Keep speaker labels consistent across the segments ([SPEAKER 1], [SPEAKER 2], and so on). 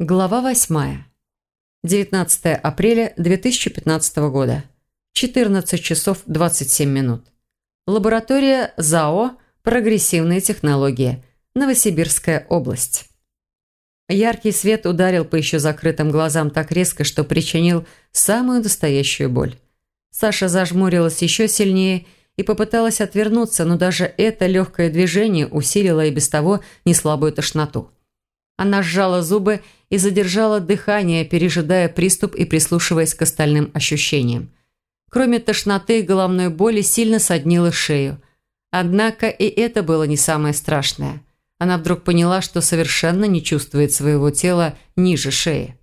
[SPEAKER 1] Глава 8. 19 апреля 2015 года. 14 часов 27 минут. Лаборатория ЗАО «Прогрессивные технологии». Новосибирская область. Яркий свет ударил по еще закрытым глазам так резко, что причинил самую настоящую боль. Саша зажмурилась еще сильнее и попыталась отвернуться, но даже это легкое движение усилило и без того неслабую тошноту. Она сжала зубы и задержала дыхание, пережидая приступ и прислушиваясь к остальным ощущениям. Кроме тошноты и головной боли, сильно соднила шею. Однако и это было не самое страшное. Она вдруг поняла, что совершенно не чувствует своего тела ниже шеи.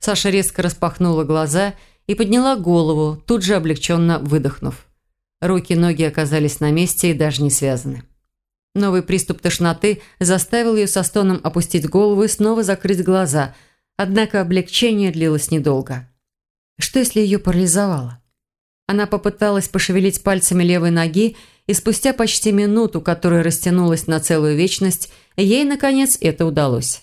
[SPEAKER 1] Саша резко распахнула глаза и подняла голову, тут же облегченно выдохнув. Руки и ноги оказались на месте и даже не связаны. Новый приступ тошноты заставил ее со стоном опустить голову и снова закрыть глаза, однако облегчение длилось недолго. Что, если ее парализовало? Она попыталась пошевелить пальцами левой ноги, и спустя почти минуту, которая растянулась на целую вечность, ей, наконец, это удалось.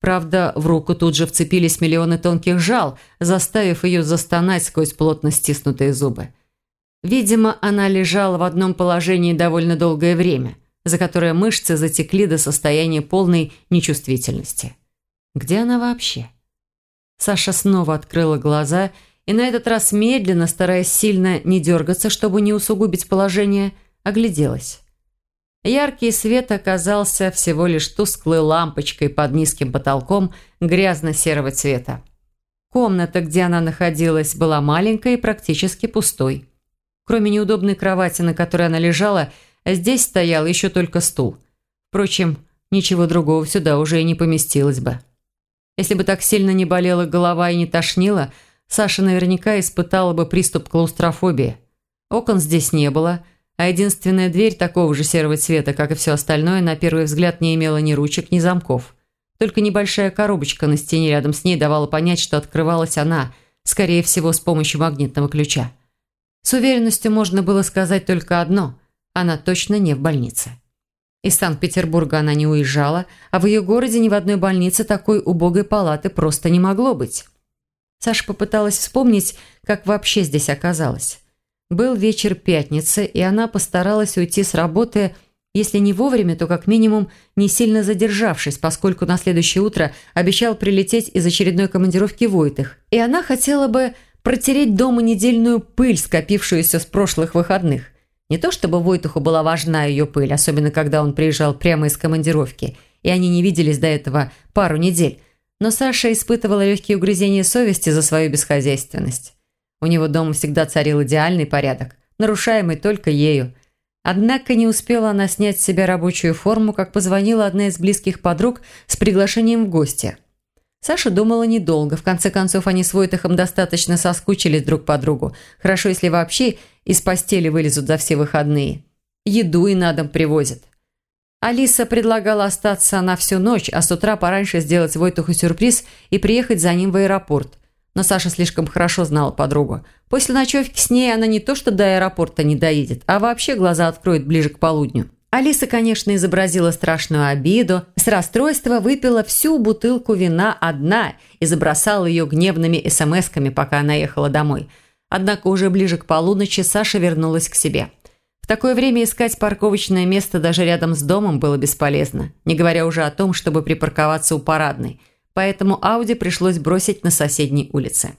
[SPEAKER 1] Правда, в руку тут же вцепились миллионы тонких жал, заставив ее застонать сквозь плотно стиснутые зубы. Видимо, она лежала в одном положении довольно долгое время – за которое мышцы затекли до состояния полной нечувствительности. Где она вообще? Саша снова открыла глаза и на этот раз медленно, стараясь сильно не дергаться, чтобы не усугубить положение, огляделась. Яркий свет оказался всего лишь тусклой лампочкой под низким потолком грязно-серого цвета. Комната, где она находилась, была маленькой и практически пустой. Кроме неудобной кровати, на которой она лежала, здесь стоял еще только стул. Впрочем, ничего другого сюда уже и не поместилось бы. Если бы так сильно не болела голова и не тошнила, Саша наверняка испытала бы приступ клаустрофобии. Окон здесь не было, а единственная дверь такого же серого цвета, как и все остальное, на первый взгляд не имела ни ручек, ни замков. Только небольшая коробочка на стене рядом с ней давала понять, что открывалась она, скорее всего, с помощью магнитного ключа. С уверенностью можно было сказать только одно – она точно не в больнице. Из Санкт-Петербурга она не уезжала, а в ее городе ни в одной больнице такой убогой палаты просто не могло быть. Саша попыталась вспомнить, как вообще здесь оказалась. Был вечер пятницы, и она постаралась уйти с работы, если не вовремя, то как минимум не сильно задержавшись, поскольку на следующее утро обещал прилететь из очередной командировки Войтых, и она хотела бы протереть дома недельную пыль, скопившуюся с прошлых выходных. Не то чтобы Войтуху была важна ее пыль, особенно когда он приезжал прямо из командировки, и они не виделись до этого пару недель, но Саша испытывала легкие угрызения совести за свою бесхозяйственность. У него дома всегда царил идеальный порядок, нарушаемый только ею. Однако не успела она снять с себя рабочую форму, как позвонила одна из близких подруг с приглашением в гости – Саша думала недолго. В конце концов, они с Войтахом достаточно соскучились друг по другу. Хорошо, если вообще из постели вылезут за все выходные. Еду и на дом привозят. Алиса предлагала остаться на всю ночь, а с утра пораньше сделать Войтуху сюрприз и приехать за ним в аэропорт. Но Саша слишком хорошо знала подругу. После ночевки с ней она не то что до аэропорта не доедет, а вообще глаза откроет ближе к полудню. Алиса, конечно, изобразила страшную обиду, с расстройства выпила всю бутылку вина одна и забросала ее гневными смс-ками, пока она ехала домой. Однако уже ближе к полуночи Саша вернулась к себе. В такое время искать парковочное место даже рядом с домом было бесполезно, не говоря уже о том, чтобы припарковаться у парадной, поэтому Ауди пришлось бросить на соседней улице.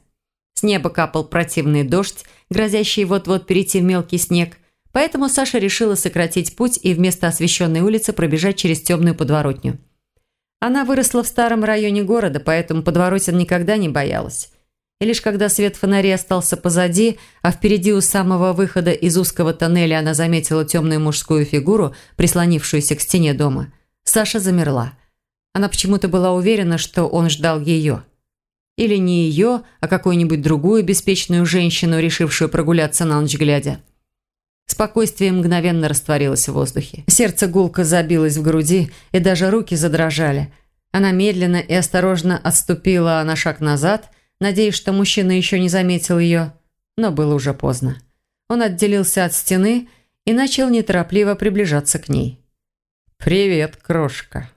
[SPEAKER 1] С неба капал противный дождь, грозящий вот-вот перейти в мелкий снег – Поэтому Саша решила сократить путь и вместо освещенной улицы пробежать через темную подворотню. Она выросла в старом районе города, поэтому подворотен никогда не боялась. И лишь когда свет фонарей остался позади, а впереди у самого выхода из узкого тоннеля она заметила темную мужскую фигуру, прислонившуюся к стене дома, Саша замерла. Она почему-то была уверена, что он ждал ее. Или не ее, а какую-нибудь другую беспечную женщину, решившую прогуляться на ночь глядя. Спокойствие мгновенно растворилось в воздухе. Сердце гулко забилось в груди, и даже руки задрожали. Она медленно и осторожно отступила на шаг назад, надеясь, что мужчина еще не заметил ее, но было уже поздно. Он отделился от стены и начал неторопливо приближаться к ней. «Привет, крошка!»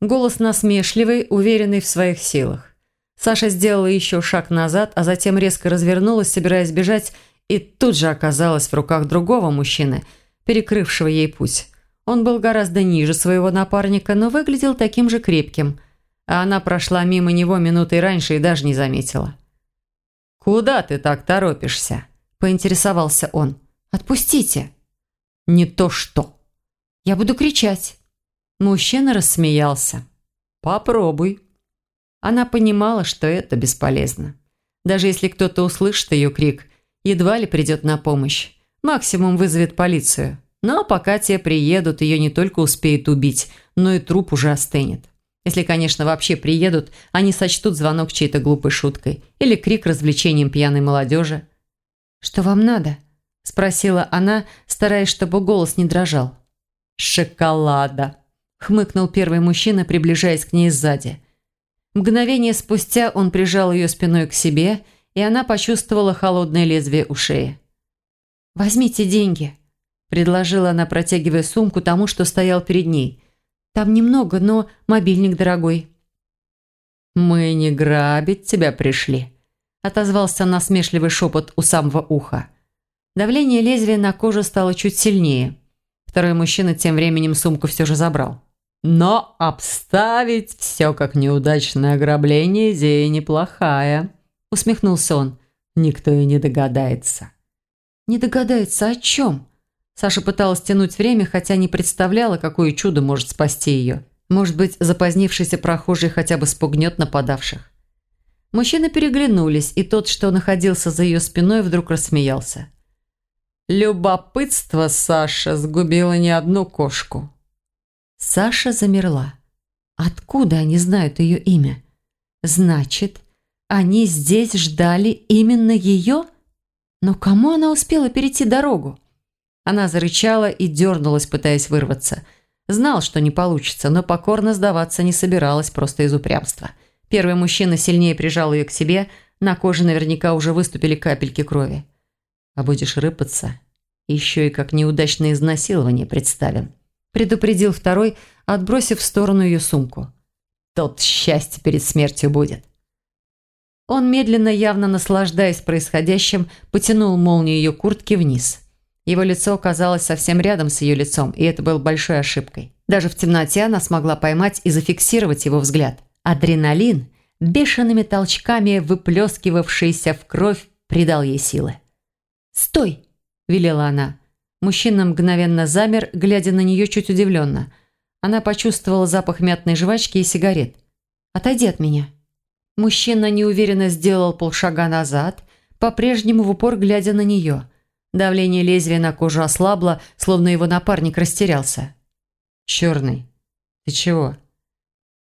[SPEAKER 1] Голос насмешливый, уверенный в своих силах. Саша сделала еще шаг назад, а затем резко развернулась, собираясь бежать, и тут же оказалась в руках другого мужчины, перекрывшего ей путь. Он был гораздо ниже своего напарника, но выглядел таким же крепким, а она прошла мимо него минутой раньше и даже не заметила. «Куда ты так торопишься?» – поинтересовался он. «Отпустите!» «Не то что!» «Я буду кричать!» Мужчина рассмеялся. «Попробуй!» Она понимала, что это бесполезно. Даже если кто-то услышит ее крик, едва ли придет на помощь. Максимум вызовет полицию. Но пока те приедут, ее не только успеют убить, но и труп уже остынет. Если, конечно, вообще приедут, они сочтут звонок чьей-то глупой шуткой или крик развлечением пьяной молодежи. «Что вам надо?» – спросила она, стараясь, чтобы голос не дрожал. «Шоколада!» – хмыкнул первый мужчина, приближаясь к ней сзади. Мгновение спустя он прижал ее спиной к себе, и она почувствовала холодное лезвие у шеи. «Возьмите деньги», – предложила она, протягивая сумку тому, что стоял перед ней. Там немного, но мобильник дорогой». «Мы не грабить тебя пришли», – отозвался насмешливый шепот у самого уха. Давление лезвия на кожу стало чуть сильнее. Второй мужчина тем временем сумку все же забрал. «Но обставить все как неудачное ограбление – идея неплохая», – усмехнулся он. «Никто и не догадается». «Не догадается о чем?» Саша пыталась тянуть время, хотя не представляла, какое чудо может спасти ее. Может быть, запозднившийся прохожий хотя бы спугнет нападавших. Мужчины переглянулись, и тот, что находился за ее спиной, вдруг рассмеялся. «Любопытство, Саша, сгубило не одну кошку». Саша замерла. Откуда они знают ее имя? Значит, они здесь ждали именно ее? Но кому она успела перейти дорогу? Она зарычала и дернулась, пытаясь вырваться. Знал, что не получится, но покорно сдаваться не собиралась просто из упрямства. Первый мужчина сильнее прижал ее к себе, на коже наверняка уже выступили капельки крови. «А будешь рыпаться, еще и как неудачное изнасилование представим», предупредил второй, отбросив в сторону ее сумку. «Тот счастье перед смертью будет». Он медленно, явно наслаждаясь происходящим, потянул молнию ее куртки вниз. Его лицо оказалось совсем рядом с ее лицом, и это было большой ошибкой. Даже в темноте она смогла поймать и зафиксировать его взгляд. Адреналин, бешеными толчками выплескивавшийся в кровь, придал ей силы. «Стой!» – велела она. Мужчина мгновенно замер, глядя на нее чуть удивленно. Она почувствовала запах мятной жвачки и сигарет. «Отойди от меня». Мужчина неуверенно сделал полшага назад, по-прежнему в упор глядя на нее – Давление лезвия на кожу ослабло, словно его напарник растерялся. «Черный, ты чего?»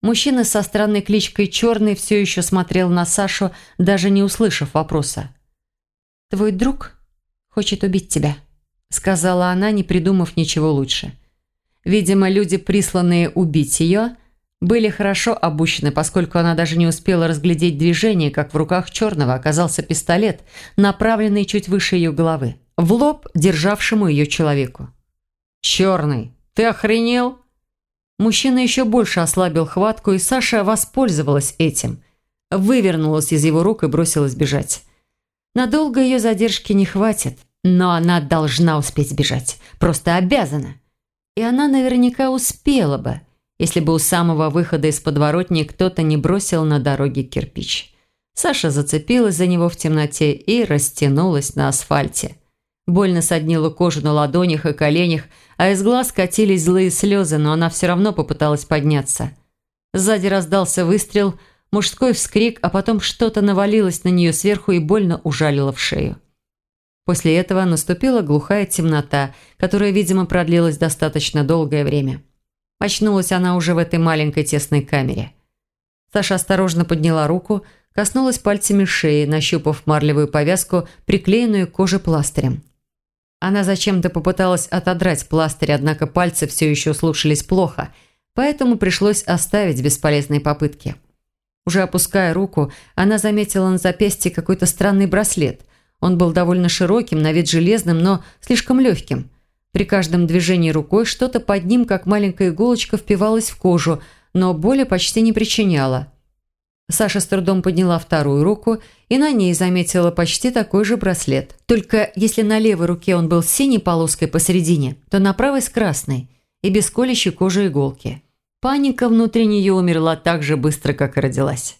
[SPEAKER 1] Мужчина со странной кличкой «Черный» все еще смотрел на Сашу, даже не услышав вопроса. «Твой друг хочет убить тебя», — сказала она, не придумав ничего лучше. Видимо, люди, присланные убить ее, были хорошо обучены, поскольку она даже не успела разглядеть движение, как в руках Черного оказался пистолет, направленный чуть выше ее головы в лоб державшему ее человеку. «Черный, ты охренел?» Мужчина еще больше ослабил хватку, и Саша воспользовалась этим. Вывернулась из его рук и бросилась бежать. Надолго ее задержки не хватит, но она должна успеть сбежать. Просто обязана. И она наверняка успела бы, если бы у самого выхода из подворотни кто-то не бросил на дороге кирпич. Саша зацепилась за него в темноте и растянулась на асфальте. Больно соднила кожу на ладонях и коленях, а из глаз катились злые слезы, но она все равно попыталась подняться. Сзади раздался выстрел, мужской вскрик, а потом что-то навалилось на нее сверху и больно ужалило в шею. После этого наступила глухая темнота, которая, видимо, продлилась достаточно долгое время. Очнулась она уже в этой маленькой тесной камере. Саша осторожно подняла руку, коснулась пальцами шеи, нащупав марлевую повязку, приклеенную к коже пластырем. Она зачем-то попыталась отодрать пластырь, однако пальцы все еще слушались плохо, поэтому пришлось оставить бесполезные попытки. Уже опуская руку, она заметила на запястье какой-то странный браслет. Он был довольно широким, на вид железным, но слишком легким. При каждом движении рукой что-то под ним, как маленькая иголочка, впивалось в кожу, но боли почти не причиняла. Саша с трудом подняла вторую руку и на ней заметила почти такой же браслет. Только если на левой руке он был с синей полоской посередине, то на правой с красной и без колющей кожи иголки. Паника внутри нее умерла так же быстро, как и родилась.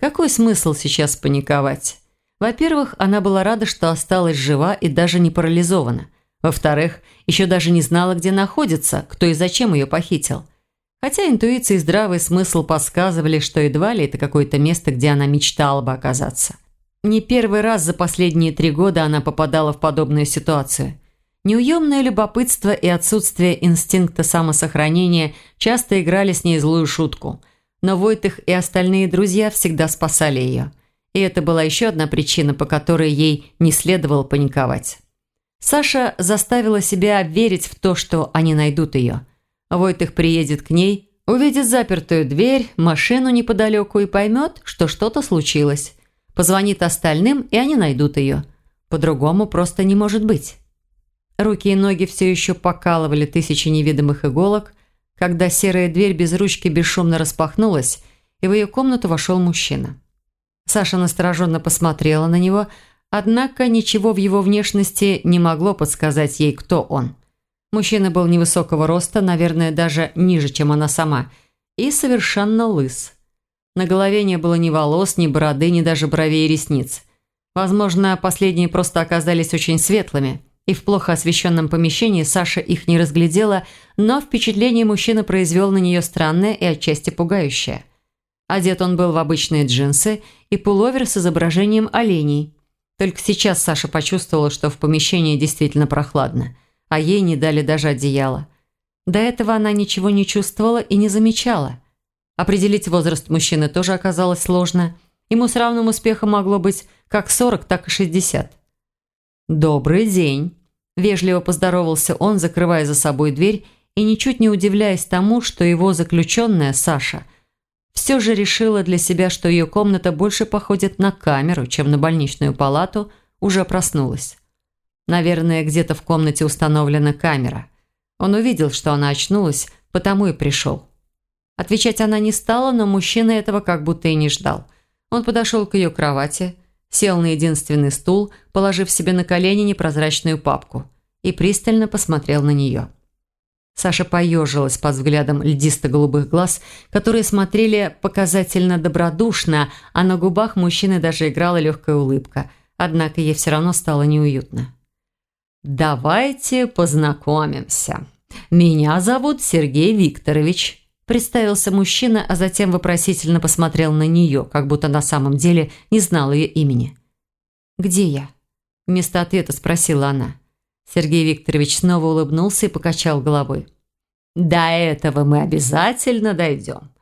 [SPEAKER 1] Какой смысл сейчас паниковать? Во-первых, она была рада, что осталась жива и даже не парализована. Во-вторых, еще даже не знала, где находится, кто и зачем ее похитил – Хотя интуиция и здравый смысл подсказывали, что едва ли это какое-то место, где она мечтала бы оказаться. Не первый раз за последние три года она попадала в подобную ситуацию. Неуемное любопытство и отсутствие инстинкта самосохранения часто играли с ней злую шутку. Но Войтых и остальные друзья всегда спасали ее. И это была еще одна причина, по которой ей не следовало паниковать. Саша заставила себя верить в то, что они найдут ее – Войтых приедет к ней, увидит запертую дверь, машину неподалеку и поймет, что что-то случилось. Позвонит остальным, и они найдут ее. По-другому просто не может быть. Руки и ноги все еще покалывали тысячи невидимых иголок, когда серая дверь без ручки бесшумно распахнулась, и в ее комнату вошел мужчина. Саша настороженно посмотрела на него, однако ничего в его внешности не могло подсказать ей, кто он – Мужчина был невысокого роста, наверное, даже ниже, чем она сама, и совершенно лыс. На голове не было ни волос, ни бороды, ни даже бровей и ресниц. Возможно, последние просто оказались очень светлыми, и в плохо освещенном помещении Саша их не разглядела, но впечатление мужчины произвел на нее странное и отчасти пугающее. Одет он был в обычные джинсы и пуловер с изображением оленей. Только сейчас Саша почувствовала, что в помещении действительно прохладно – а ей не дали даже одеяло. До этого она ничего не чувствовала и не замечала. Определить возраст мужчины тоже оказалось сложно. Ему с равным успехом могло быть как 40, так и 60. «Добрый день!» – вежливо поздоровался он, закрывая за собой дверь и ничуть не удивляясь тому, что его заключенная, Саша, все же решила для себя, что ее комната больше походит на камеру, чем на больничную палату, уже проснулась. Наверное, где-то в комнате установлена камера. Он увидел, что она очнулась, потому и пришел. Отвечать она не стала, но мужчина этого как будто и не ждал. Он подошел к ее кровати, сел на единственный стул, положив себе на колени непрозрачную папку, и пристально посмотрел на нее. Саша поежилась под взглядом льдисто-голубых глаз, которые смотрели показательно добродушно, а на губах мужчины даже играла легкая улыбка. Однако ей все равно стало неуютно. «Давайте познакомимся. Меня зовут Сергей Викторович», – представился мужчина, а затем вопросительно посмотрел на нее, как будто на самом деле не знал ее имени. «Где я?» – вместо ответа спросила она. Сергей Викторович снова улыбнулся и покачал головой. «До этого мы обязательно дойдем.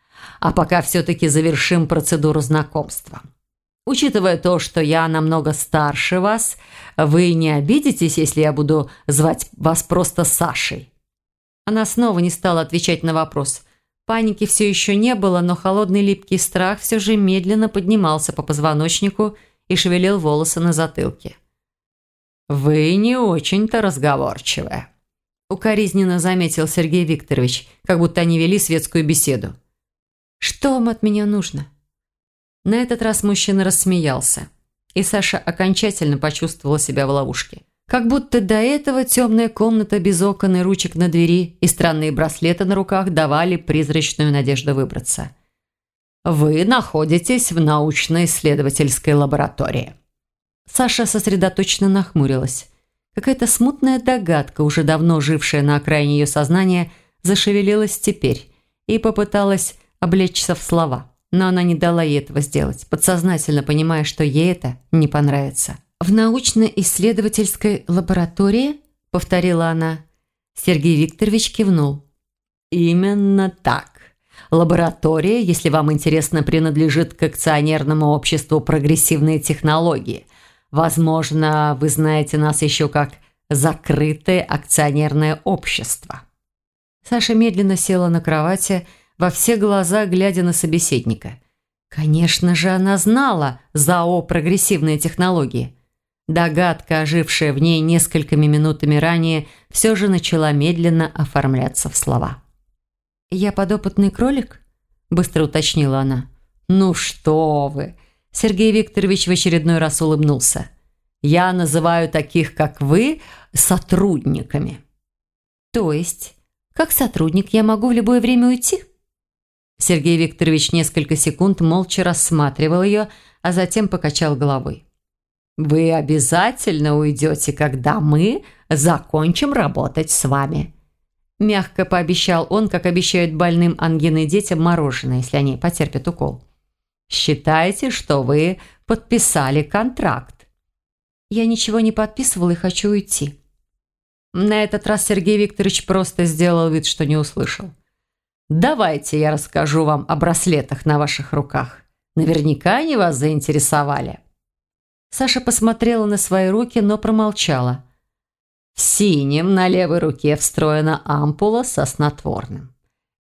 [SPEAKER 1] А пока все-таки завершим процедуру знакомства. Учитывая то, что я намного старше вас, вы не обидитесь, если я буду звать вас просто Сашей?» Она снова не стала отвечать на вопрос. Паники все еще не было, но холодный липкий страх все же медленно поднимался по позвоночнику и шевелил волосы на затылке. «Вы не очень-то разговорчивая», – укоризненно заметил Сергей Викторович, как будто они вели светскую беседу. «Что вам от меня нужно?» На этот раз мужчина рассмеялся, и Саша окончательно почувствовала себя в ловушке. Как будто до этого темная комната без окон и ручек на двери и странные браслеты на руках давали призрачную надежду выбраться. «Вы находитесь в научно-исследовательской лаборатории». Саша сосредоточенно нахмурилась. Какая-то смутная догадка, уже давно жившая на окраине ее сознания, зашевелилась теперь и попыталась облечься в слова но она не дала ей этого сделать, подсознательно понимая, что ей это не понравится. «В научно-исследовательской лаборатории?» – повторила она. Сергей Викторович кивнул. «Именно так. Лаборатория, если вам интересно, принадлежит к акционерному обществу «Прогрессивные технологии». Возможно, вы знаете нас еще как «закрытое акционерное общество». Саша медленно села на кровати, во все глаза глядя на собеседника. Конечно же, она знала ЗАО «Прогрессивные технологии». Догадка, ожившая в ней несколькими минутами ранее, все же начала медленно оформляться в слова. «Я подопытный кролик?» быстро уточнила она. «Ну что вы!» Сергей Викторович в очередной раз улыбнулся. «Я называю таких, как вы, сотрудниками». «То есть, как сотрудник я могу в любое время уйти?» Сергей Викторович несколько секунд молча рассматривал ее, а затем покачал головой. «Вы обязательно уйдете, когда мы закончим работать с вами», мягко пообещал он, как обещают больным ангиной детям мороженое, если они потерпят укол. «Считайте, что вы подписали контракт». «Я ничего не подписывал и хочу уйти». На этот раз Сергей Викторович просто сделал вид, что не услышал. «Давайте я расскажу вам о браслетах на ваших руках. Наверняка они вас заинтересовали». Саша посмотрела на свои руки, но промолчала. В синем на левой руке встроена ампула со снотворным.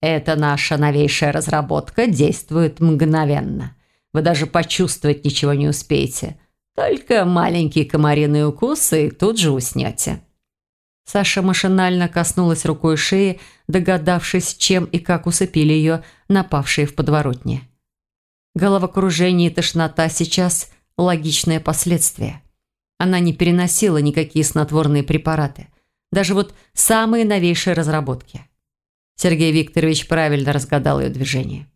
[SPEAKER 1] Это наша новейшая разработка, действует мгновенно. Вы даже почувствовать ничего не успеете. Только маленькие комариные укусы и тут же уснете. Саша машинально коснулась рукой шеи, догадавшись, чем и как усыпили ее напавшие в подворотне. Головокружение и тошнота сейчас – логичное последствие. Она не переносила никакие снотворные препараты. Даже вот самые новейшие разработки. Сергей Викторович правильно разгадал ее движение.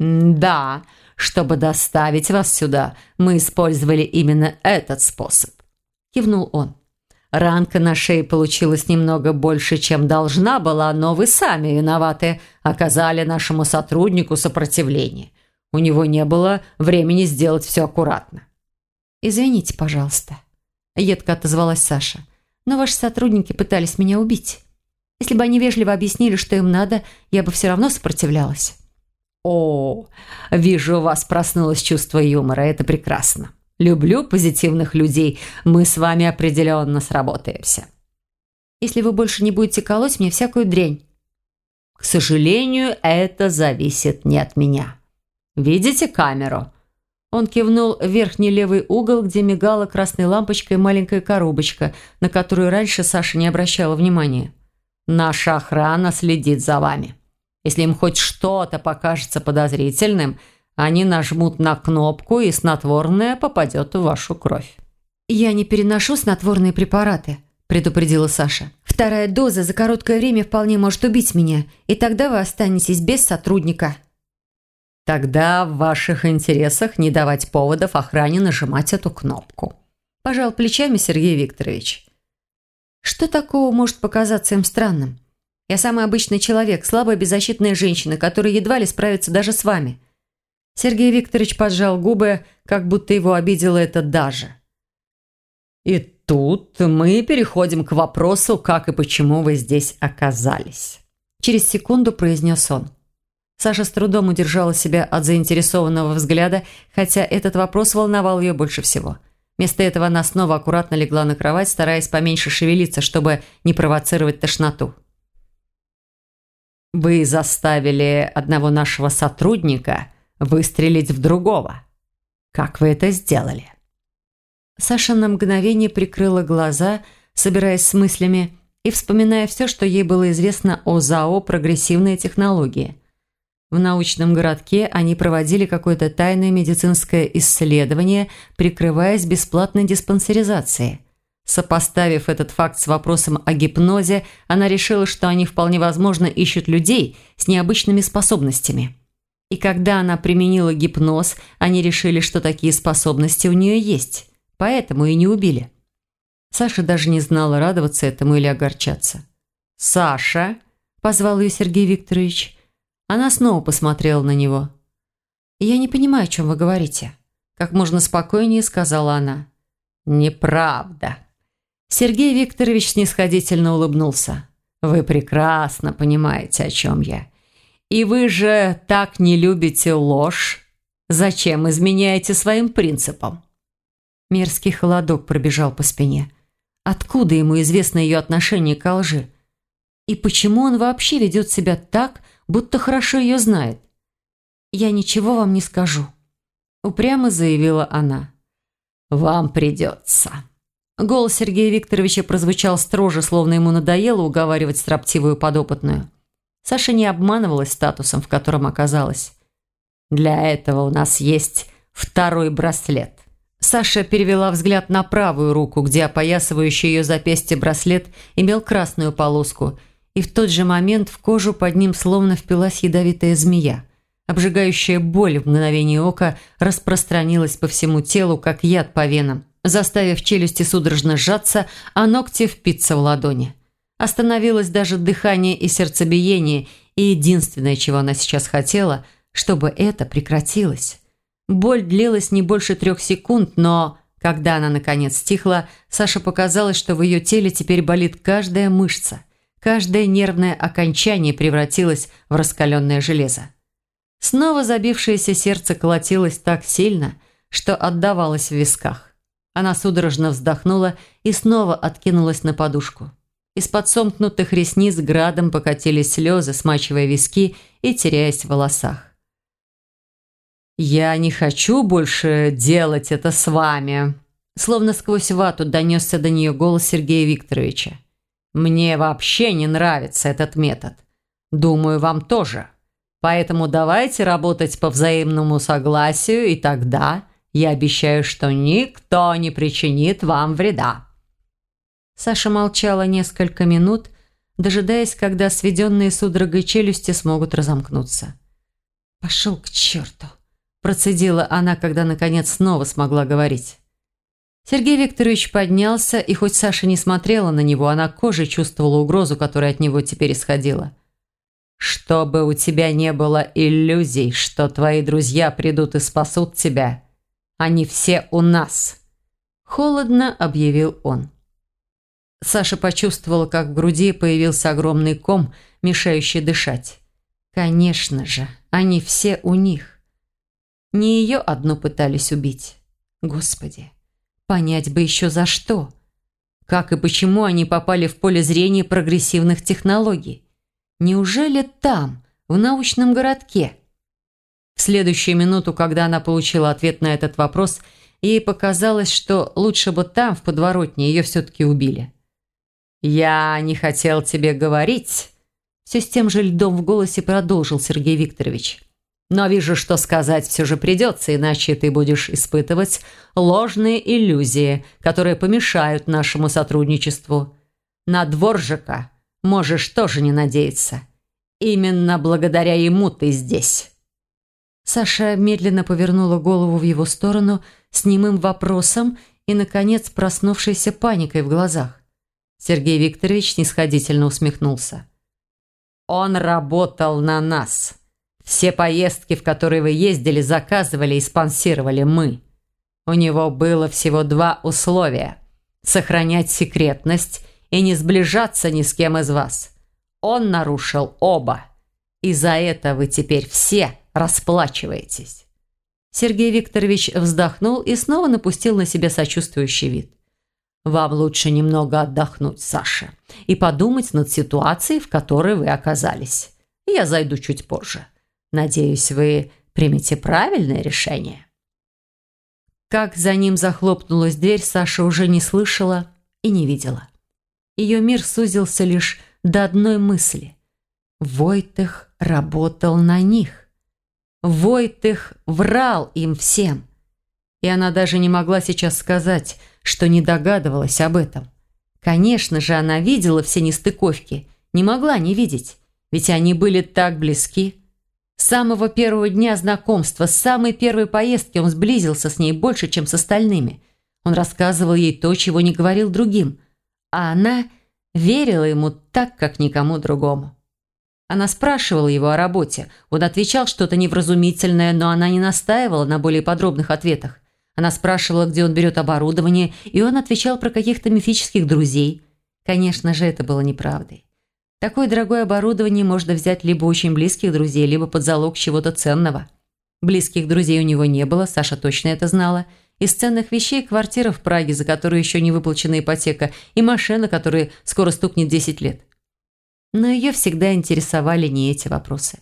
[SPEAKER 1] «Да, чтобы доставить вас сюда, мы использовали именно этот способ», – кивнул он. «Ранка на шее получилась немного больше, чем должна была, но вы сами виноваты, оказали нашему сотруднику сопротивление. У него не было времени сделать все аккуратно». «Извините, пожалуйста», едко отозвалась Саша. «Но ваши сотрудники пытались меня убить. Если бы они вежливо объяснили, что им надо, я бы все равно сопротивлялась». «О, вижу, у вас проснулось чувство юмора, это прекрасно. Люблю позитивных людей, мы с вами определенно сработаемся». «Если вы больше не будете колоть мне всякую дрянь». «К сожалению, это зависит не от меня. Видите камеру?» Он кивнул в верхний левый угол, где мигала красной лампочкой маленькая коробочка, на которую раньше Саша не обращала внимания. «Наша охрана следит за вами. Если им хоть что-то покажется подозрительным, они нажмут на кнопку, и снотворное попадет в вашу кровь».
[SPEAKER 2] «Я не переношу снотворные препараты», – предупредила Саша. «Вторая доза за короткое время вполне может убить меня, и тогда вы останетесь без сотрудника».
[SPEAKER 1] Тогда в ваших интересах не давать поводов охране нажимать эту кнопку. Пожал плечами Сергей Викторович.
[SPEAKER 2] Что такого может показаться им странным? Я самый обычный человек, слабая беззащитная женщина, которая едва ли справится даже с вами.
[SPEAKER 1] Сергей Викторович поджал губы, как будто его обидело это даже. И тут мы переходим к вопросу, как и почему вы здесь оказались. Через секунду произнес он. Саша с трудом удержала себя от заинтересованного взгляда, хотя этот вопрос волновал ее больше всего. Вместо этого она снова аккуратно легла на кровать, стараясь поменьше шевелиться, чтобы не провоцировать тошноту. «Вы заставили одного нашего сотрудника выстрелить в другого. Как вы это сделали?»
[SPEAKER 2] Саша на мгновение прикрыла глаза, собираясь с мыслями и вспоминая все, что ей было известно о ЗАО «Прогрессивные технологии». В научном городке они проводили какое-то тайное медицинское исследование, прикрываясь бесплатной диспансеризацией. Сопоставив этот факт с вопросом о гипнозе, она решила, что они вполне возможно ищут людей с необычными способностями. И когда она применила гипноз, они решили, что такие способности у нее есть, поэтому и не убили. Саша даже не знала, радоваться этому или огорчаться. «Саша!» – позвал ее Сергей Викторович – она снова посмотрела на него. «Я не понимаю, о чем вы говорите», – как можно спокойнее сказала она. «Неправда». Сергей Викторович снисходительно улыбнулся. «Вы прекрасно понимаете, о чем я. И вы же так не любите ложь. Зачем изменяете своим принципам?» Мерзкий холодок пробежал по спине. Откуда ему известно ее отношение к лжи? И почему он вообще ведет себя так, будто хорошо ее знает. «Я ничего вам не скажу», – упрямо заявила она. «Вам придется». Голос Сергея Викторовича прозвучал строже, словно ему надоело уговаривать строптивую подопытную. Саша не обманывалась статусом, в котором оказалась. Для этого у нас есть второй браслет».
[SPEAKER 1] Саша перевела взгляд на правую руку, где опоясывающий ее запястье браслет имел красную полоску, и в тот же момент в кожу под ним словно впилась ядовитая змея. Обжигающая боль в мгновение ока распространилась по всему телу, как яд по венам, заставив челюсти судорожно сжаться, а ногти впиться в ладони. Остановилось даже дыхание и сердцебиение, и единственное, чего она сейчас хотела, чтобы это прекратилось. Боль длилась не больше трех секунд, но, когда она наконец стихла, Саше показалось, что в ее теле теперь болит каждая мышца. Каждое нервное окончание превратилось в раскаленное железо. Снова забившееся сердце колотилось так сильно, что отдавалось в висках. Она судорожно вздохнула и снова откинулась на подушку. Из-под сомкнутых ресниц градом покатились слезы, смачивая виски и теряясь в волосах. «Я не хочу больше делать это с вами», словно сквозь вату донесся до нее голос Сергея Викторовича. «Мне вообще не нравится этот метод. Думаю, вам тоже. Поэтому давайте работать по взаимному согласию, и тогда я обещаю, что никто не причинит вам вреда».
[SPEAKER 2] Саша молчала несколько минут, дожидаясь, когда сведенные судорогой челюсти смогут разомкнуться. «Пошел к черту!» Процедила она, когда наконец снова смогла говорить. Сергей Викторович поднялся, и хоть Саша не смотрела на него, она кожей чувствовала угрозу, которая от него теперь исходила. «Чтобы у тебя не было иллюзий, что твои друзья придут и спасут тебя. Они все у нас!» Холодно объявил он. Саша почувствовала, как в груди появился огромный ком, мешающий дышать. «Конечно же, они все у них. Не ее одну пытались убить. Господи, понять бы еще за что. Как и почему они попали в поле зрения прогрессивных технологий? Неужели там, в научном городке? В следующую минуту, когда она получила ответ на этот вопрос, ей показалось, что лучше бы там, в подворотне, ее все-таки убили. «Я не хотел тебе говорить», – все с тем же льдом в голосе продолжил Сергей Викторович. Но вижу, что сказать все же придется, иначе ты будешь испытывать ложные иллюзии, которые помешают нашему сотрудничеству. На Дворжика можешь тоже не надеяться. Именно благодаря ему ты здесь». Саша медленно повернула голову в его сторону с немым вопросом и, наконец, проснувшейся паникой в глазах. Сергей Викторович снисходительно усмехнулся. «Он работал на нас». Все поездки, в которые вы ездили, заказывали и спонсировали мы. У него было всего два условия – сохранять секретность и не сближаться ни с кем из вас. Он нарушил оба. И за это вы теперь все расплачиваетесь. Сергей Викторович вздохнул и снова напустил на себя сочувствующий вид. «Вам лучше немного отдохнуть, Саша, и подумать над ситуацией, в которой вы оказались. Я зайду чуть позже. Надеюсь, вы примете правильное решение». Как за ним захлопнулась дверь, Саша уже не слышала и не видела. Ее мир сузился лишь до одной мысли. Войтых работал на них. Войтых врал им всем. И она даже не могла сейчас сказать, что не догадывалась об этом. Конечно же, она видела все нестыковки, не могла не видеть, ведь они были так близки. С самого первого дня знакомства, с самой первой поездки он сблизился с ней больше, чем с остальными. Он рассказывал ей то, чего не говорил другим. А она верила ему так, как никому другому. Она спрашивала его о работе. Он отвечал что-то невразумительное, но она не настаивала на более подробных ответах. Она спрашивала, где он берет оборудование, и он отвечал про каких-то мифических друзей. Конечно же, это было неправдой. Такое дорогое оборудование можно взять либо очень близких друзей, либо под залог чего-то ценного. Близких друзей у него не было, Саша точно это знала. Из ценных вещей квартира в Праге, за которую еще не выплачена ипотека, и машина, которой скоро стукнет 10 лет. Но ее всегда интересовали не эти вопросы.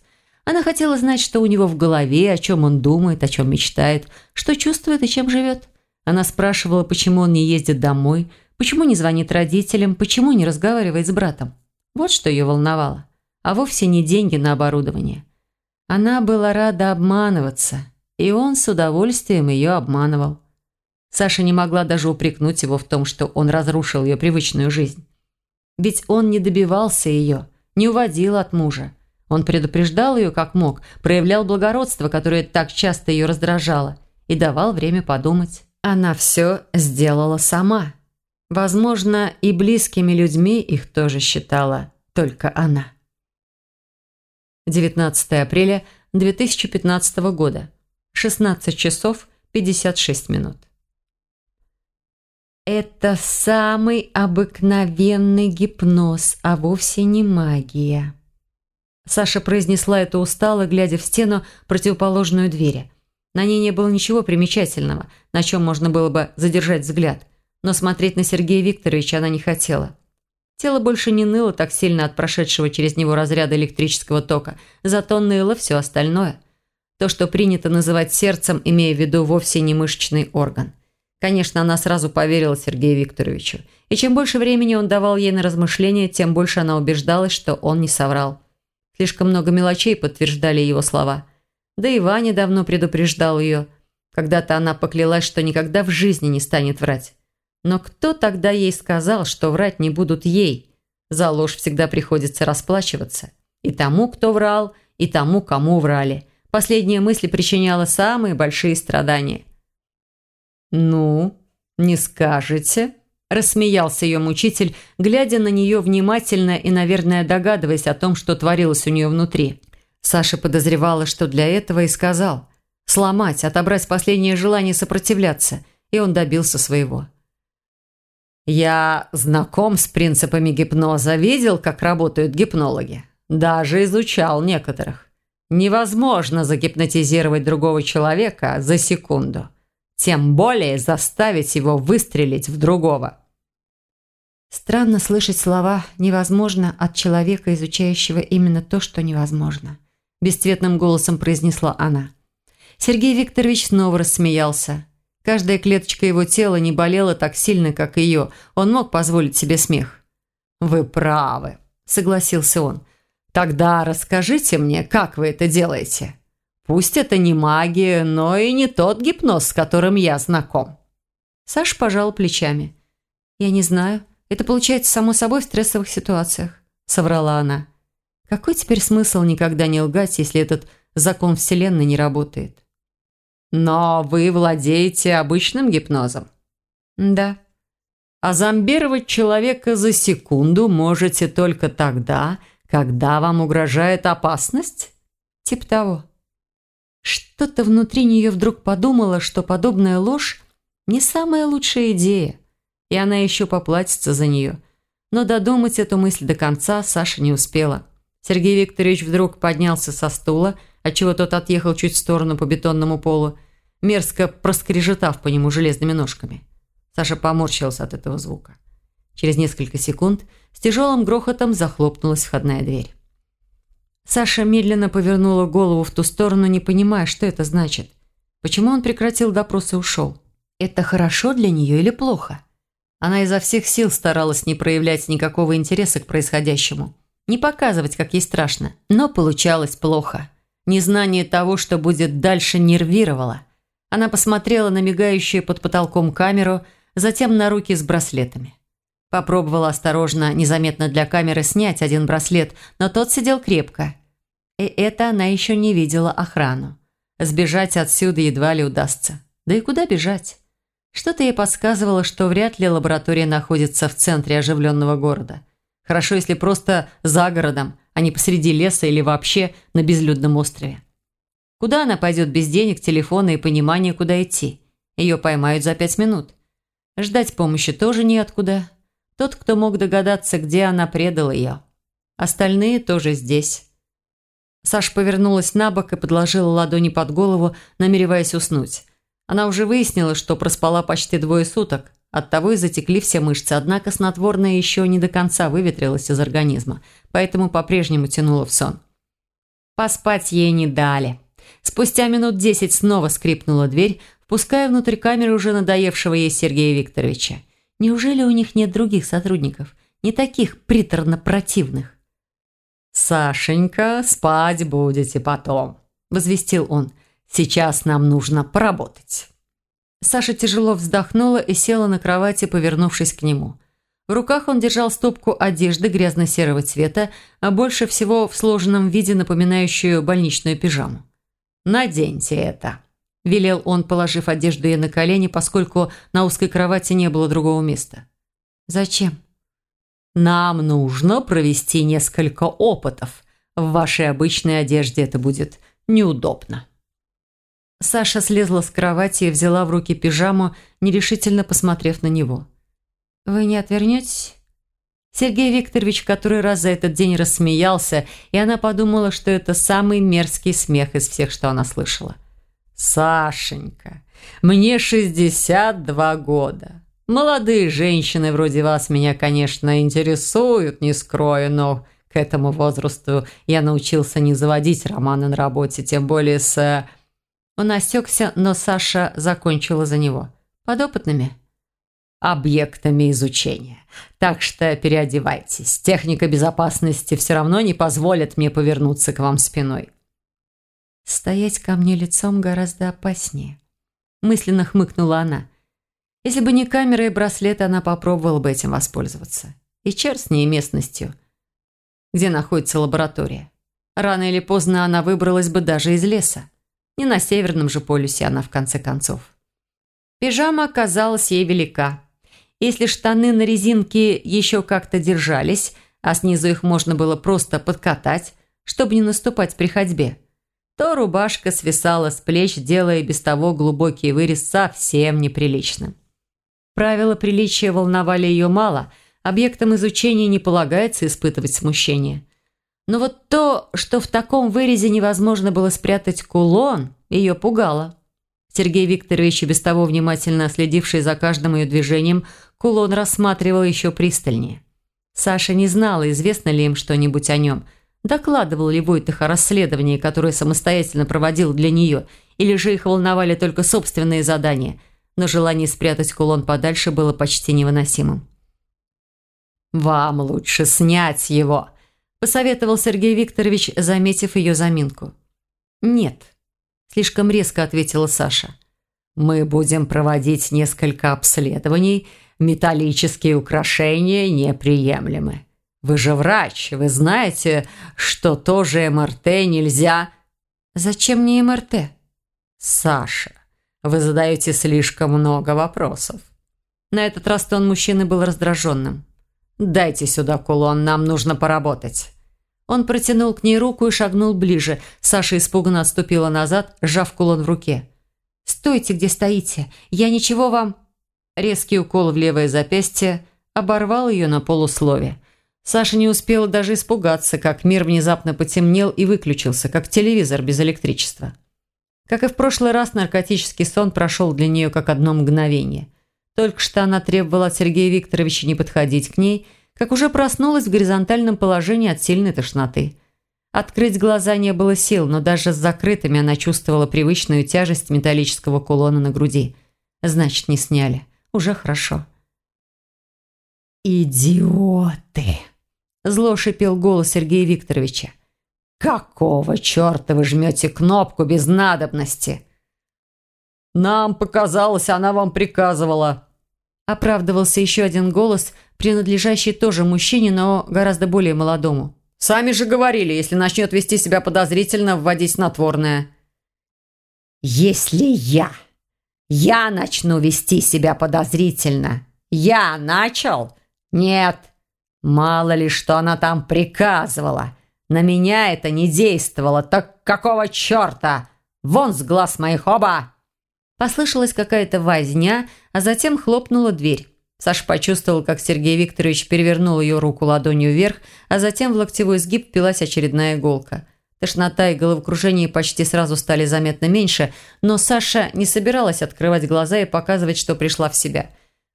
[SPEAKER 2] Она хотела знать, что у него в голове, о чем он думает, о чем мечтает, что чувствует и чем живет. Она спрашивала, почему он не ездит домой, почему не звонит родителям, почему не разговаривает с братом. Вот что ее волновало. А вовсе не деньги на оборудование. Она была рада обманываться, и он с удовольствием ее обманывал. Саша не могла даже упрекнуть его в том, что он разрушил ее привычную жизнь. Ведь он не добивался ее, не уводил от мужа. Он предупреждал ее как мог, проявлял благородство, которое так часто ее раздражало, и давал время подумать. Она все сделала сама. Возможно, и близкими людьми их тоже считала только она. 19 апреля 2015 года. 16 часов 56 минут. Это самый обыкновенный гипноз, а вовсе не магия. Саша произнесла это устало, глядя в стену, противоположную двери. На ней не было ничего примечательного, на чем можно было бы задержать взгляд. Но смотреть на Сергея Викторовича она не хотела. Тело больше не ныло так сильно от прошедшего через него разряда электрического тока, зато ныло все остальное. То, что принято называть сердцем, имея в виду вовсе не мышечный орган. Конечно, она сразу поверила Сергею Викторовичу. И чем больше времени он давал ей на размышления, тем больше она убеждалась, что он не соврал. Слишком много мелочей подтверждали его слова. Да и Ваня давно предупреждал ее. Когда-то она поклялась, что никогда в жизни не станет врать. Но кто тогда ей сказал, что врать не будут ей? За ложь всегда приходится расплачиваться. И тому, кто врал, и тому, кому врали. Последняя мысль причиняла самые большие страдания. «Ну, не скажете?» – рассмеялся ее мучитель, глядя на нее внимательно и, наверное, догадываясь о том, что творилось у нее внутри. Саша подозревала, что для этого и сказал. Сломать, отобрать последнее желание сопротивляться. И он добился своего. «Я знаком с принципами гипноза, видел, как работают гипнологи. Даже изучал некоторых. Невозможно загипнотизировать другого человека за секунду» тем более заставить его выстрелить в другого.
[SPEAKER 1] Странно слышать слова «невозможно» от человека, изучающего именно то, что невозможно. Бесцветным голосом произнесла она. Сергей Викторович снова рассмеялся. Каждая клеточка его тела не болела так сильно, как ее. Он мог позволить себе смех.
[SPEAKER 2] «Вы правы», – согласился он. «Тогда расскажите мне, как вы это делаете?» Пусть это не магия, но и не тот гипноз, с которым я знаком».
[SPEAKER 1] Саша пожал плечами. «Я не знаю. Это получается само собой в стрессовых ситуациях», – соврала она. «Какой теперь смысл никогда не лгать, если этот закон Вселенной не работает?»
[SPEAKER 2] «Но вы владеете обычным гипнозом?»
[SPEAKER 1] «Да».
[SPEAKER 2] «А зомбировать человека за секунду можете только тогда, когда вам угрожает опасность?»
[SPEAKER 1] «Тип того». Что-то внутри нее вдруг подумала, что подобная ложь не самая лучшая идея, и она еще поплатится за нее. Но додумать эту мысль до конца Саша не успела. Сергей Викторович вдруг поднялся со стула, отчего тот отъехал чуть в сторону по бетонному полу, мерзко проскрежетав по нему железными ножками. Саша поморщился от этого звука. Через несколько секунд с тяжелым грохотом захлопнулась входная дверь. Саша медленно повернула голову в ту сторону, не понимая, что это значит. Почему он прекратил допрос и ушел? Это хорошо для нее или плохо? Она изо всех сил старалась не проявлять никакого интереса к происходящему. Не показывать, как ей страшно. Но получалось плохо. Незнание того, что будет дальше, нервировало. Она посмотрела на мигающую под потолком камеру, затем на руки с браслетами. Попробовала осторожно, незаметно для камеры, снять один браслет, но тот сидел крепко. И это она еще не видела охрану. Сбежать отсюда едва ли удастся. Да и куда бежать? Что-то ей подсказывало, что вряд ли лаборатория находится в центре оживленного города. Хорошо, если просто за городом, а не посреди леса или вообще на безлюдном острове. Куда она пойдет без денег, телефона и понимания, куда идти? Ее поймают за пять минут. Ждать помощи тоже неоткуда. Тот, кто мог догадаться, где она предала ее. Остальные тоже здесь. Саша повернулась на бок и подложила ладони под голову, намереваясь уснуть. Она уже выяснила, что проспала почти двое суток. Оттого и затекли все мышцы, однако снотворное еще не до конца выветрилось из организма, поэтому по-прежнему тянуло в сон. Поспать ей не дали. Спустя минут десять снова скрипнула дверь, впуская внутрь камеры уже надоевшего ей Сергея Викторовича. Неужели у них нет других сотрудников? Не таких приторно противных? «Сашенька, спать будете потом», – возвестил он. «Сейчас нам нужно поработать».
[SPEAKER 2] Саша тяжело вздохнула и села на кровати, повернувшись к нему. В руках он держал стопку одежды грязно-серого цвета, а больше всего в сложенном виде напоминающую больничную пижаму.
[SPEAKER 1] «Наденьте это», –
[SPEAKER 2] велел он, положив одежду ей на колени, поскольку на узкой кровати не было другого места. «Зачем?»
[SPEAKER 1] «Нам нужно провести несколько опытов. В вашей обычной одежде это будет неудобно».
[SPEAKER 2] Саша слезла с кровати и взяла в руки пижаму, нерешительно посмотрев на него. «Вы не отвернетесь?» Сергей Викторович который раз за этот день рассмеялся, и она подумала, что это самый мерзкий смех из всех, что она слышала.
[SPEAKER 1] «Сашенька, мне 62 года. Молодые женщины вроде вас меня, конечно, интересуют, не скрою, но к этому возрасту я научился не заводить романы на работе, тем более с...»
[SPEAKER 2] Он осекся, но Саша закончила за него. «Подопытными?»
[SPEAKER 1] объектами изучения. Так что переодевайтесь. Техника безопасности все равно не позволит мне повернуться к вам спиной.
[SPEAKER 2] Стоять ко мне лицом гораздо опаснее. Мысленно хмыкнула она. Если бы не камера и браслет, она попробовала бы этим воспользоваться. И черт с ней местностью, где находится лаборатория. Рано или поздно она выбралась бы даже из леса. Не на северном же полюсе она в конце концов. Пижама оказалась ей велика. Если штаны на резинке еще как-то держались, а снизу их можно было просто подкатать, чтобы не наступать при ходьбе, то рубашка свисала с плеч, делая без того глубокий вырез совсем неприличным. Правила приличия волновали ее мало, объектам изучения не полагается испытывать смущение. Но вот то, что в таком вырезе невозможно было спрятать кулон, ее пугало. Сергей Викторович, без того внимательно следивший за каждым ее движением, кулон рассматривал еще пристальнее. Саша не знала, известно ли им что-нибудь о нем, докладывал ли Войтых о расследовании, которое самостоятельно проводил для нее, или же их волновали только собственные задания, но желание спрятать кулон подальше было почти невыносимым.
[SPEAKER 1] «Вам лучше снять его», – посоветовал Сергей Викторович, заметив ее заминку.
[SPEAKER 2] «Нет», Слишком резко ответила Саша.
[SPEAKER 1] «Мы будем проводить несколько обследований. Металлические украшения неприемлемы. Вы же врач, вы знаете, что тоже МРТ нельзя...»
[SPEAKER 2] «Зачем мне МРТ?»
[SPEAKER 1] «Саша, вы задаете слишком много вопросов».
[SPEAKER 2] На этот раз тон мужчины был раздраженным.
[SPEAKER 1] «Дайте сюда кулон, нам нужно поработать».
[SPEAKER 2] Он протянул к ней руку и шагнул ближе. Саша испуганно отступила назад, сжав кулон в руке. «Стойте, где стоите! Я ничего вам...» Резкий укол в левое запястье оборвал ее на полуслове. Саша не успела даже испугаться, как мир внезапно потемнел и выключился, как телевизор без электричества. Как и в прошлый раз, наркотический сон прошел для нее как одно мгновение. Только что она требовала от Сергея Викторовича не подходить к ней – как уже проснулась в горизонтальном положении от сильной тошноты. Открыть глаза не было сил, но даже с закрытыми она чувствовала привычную тяжесть металлического кулона на груди. Значит, не сняли. Уже хорошо.
[SPEAKER 1] «Идиоты!» – зло шипел голос Сергея Викторовича. «Какого черта вы жмете кнопку без надобности?» «Нам показалось, она вам приказывала»,
[SPEAKER 2] Оправдывался еще один голос, принадлежащий тоже мужчине, но гораздо более молодому.
[SPEAKER 1] «Сами же говорили, если начнет вести себя подозрительно, вводить снотворное». «Если я, я начну вести себя подозрительно, я начал? Нет, мало ли что она там приказывала. На меня это не действовало, так какого черта? Вон с глаз моих оба!»
[SPEAKER 2] Послышалась какая-то возня, а затем хлопнула дверь. Саша почувствовал, как Сергей Викторович перевернул ее руку ладонью вверх, а затем в локтевой сгиб впилась очередная иголка. Тошнота и головокружение почти сразу стали заметно меньше, но Саша не собиралась открывать глаза и показывать, что пришла в себя.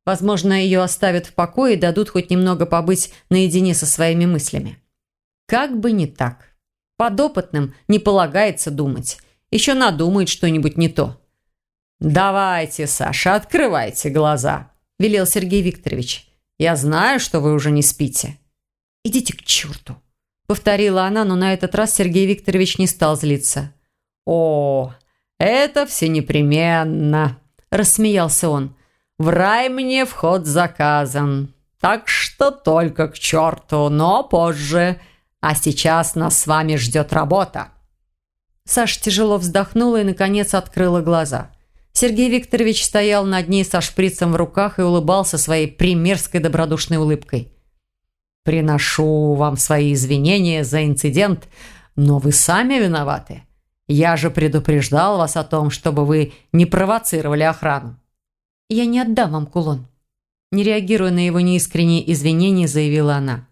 [SPEAKER 2] Возможно, ее оставят в покое и дадут хоть немного побыть наедине со своими мыслями. Как бы не так. Подопытным не полагается думать. Еще надумает что-нибудь не то.
[SPEAKER 1] «Давайте, Саша, открывайте глаза», – велел Сергей Викторович. «Я знаю, что вы уже не спите».
[SPEAKER 2] «Идите к черту», –
[SPEAKER 1] повторила она, но на этот раз Сергей Викторович не стал злиться. «О, это все непременно!» – рассмеялся он. «В рай мне вход заказан, так что только к черту, но позже. А сейчас нас с вами ждет работа». Саша тяжело вздохнула и, наконец, открыла глаза. Сергей Викторович стоял над ней со шприцем в руках и улыбался своей примерской добродушной улыбкой. «Приношу вам свои извинения за инцидент, но вы сами виноваты. Я же предупреждал вас о том, чтобы вы не провоцировали охрану». «Я не отдам вам кулон», – не реагируя на его неискренние извинения, заявила она.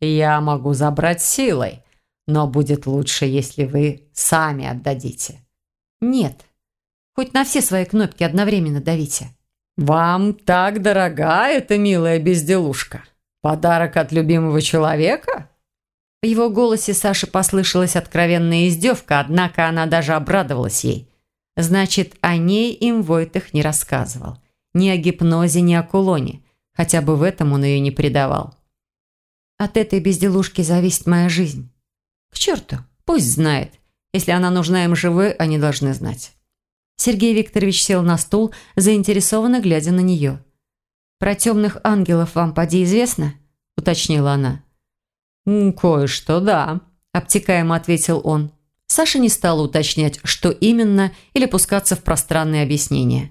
[SPEAKER 1] «Я могу забрать силой, но будет лучше, если вы сами отдадите». «Нет, хоть на все свои кнопки одновременно давите». «Вам так дорога эта милая безделушка?» «Подарок от любимого человека?» В его голосе Саше послышалась откровенная издевка, однако она даже обрадовалась ей. Значит, о ней им Войтых не рассказывал. Ни о гипнозе, ни о кулоне. Хотя бы в этом он ее не предавал. «От этой безделушки зависит моя жизнь». «К черту, пусть знает. Если она нужна им живой, они должны знать». Сергей Викторович сел на стул, заинтересованно глядя на нее. «Про темных ангелов вам поди известно?» – уточнила она. «Кое-что, да», – обтекаемо ответил он. Саша не стала уточнять, что именно, или пускаться в пространные объяснения.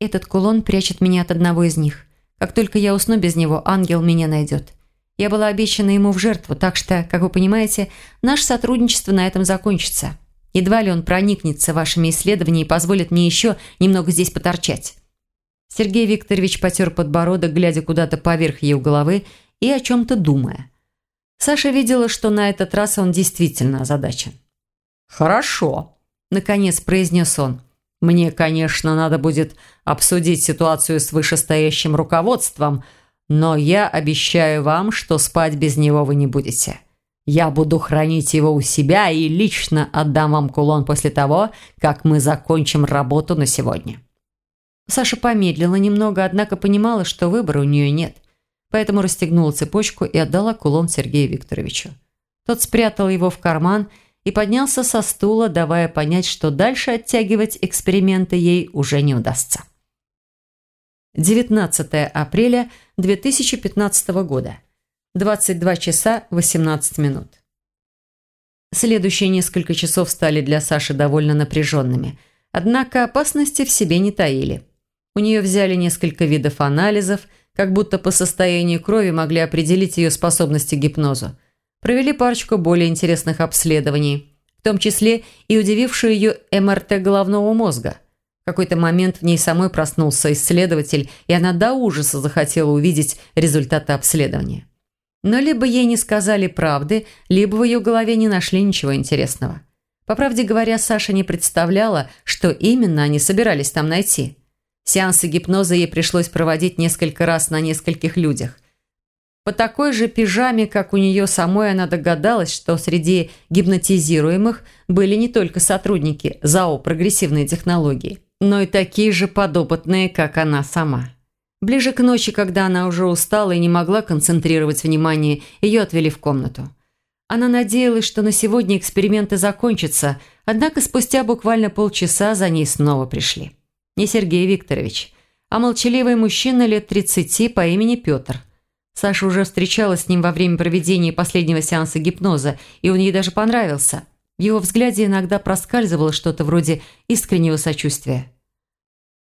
[SPEAKER 1] «Этот кулон прячет меня от одного из них. Как только я усну без него, ангел меня найдет. Я была обещана ему в жертву, так что, как вы понимаете, наше сотрудничество на этом закончится. Едва ли он проникнется вашими исследованиями и позволит мне еще немного здесь поторчать». Сергей Викторович потер подбородок, глядя куда-то поверх ее головы и о чем-то думая. Саша видела, что на этот раз он действительно озадачен. «Хорошо», – наконец произнес он. «Мне, конечно, надо будет обсудить ситуацию с вышестоящим руководством, но я обещаю вам, что спать без него вы не будете. Я буду хранить его у себя и лично отдам вам кулон после того, как мы закончим работу на сегодня». Саша помедлила немного, однако понимала, что выбора у нее нет. Поэтому расстегнула цепочку и отдала кулон Сергею Викторовичу. Тот спрятал его в карман и поднялся со стула, давая понять, что дальше оттягивать эксперименты ей уже не удастся. 19 апреля 2015 года. 22 часа 18 минут. Следующие несколько часов стали для Саши довольно напряженными, однако опасности в себе не таили. У нее взяли несколько видов анализов, как будто по состоянию крови могли определить ее способности к гипнозу. Провели парочку более интересных обследований, в том числе и удивившую ее МРТ головного мозга. В какой-то момент в ней самой проснулся исследователь, и она до ужаса захотела увидеть результаты обследования. Но либо ей не сказали правды, либо в ее голове не нашли ничего интересного. По правде говоря, Саша не представляла, что именно они собирались там найти – Сеансы гипноза ей пришлось проводить несколько раз на нескольких людях. По такой же пижаме, как у нее самой, она догадалась, что среди гипнотизируемых были не только сотрудники ЗАО «Прогрессивные технологии», но и такие же подопытные, как она сама. Ближе к ночи, когда она уже устала и не могла концентрировать внимание, ее отвели в комнату. Она надеялась, что на сегодня эксперименты закончатся, однако спустя буквально полчаса за ней снова пришли. Не Сергей Викторович, а молчаливый мужчина лет 30 по имени Петр. Саша уже встречалась с ним во время проведения последнего сеанса гипноза, и он ей даже понравился. В его взгляде иногда проскальзывало что-то вроде искреннего сочувствия.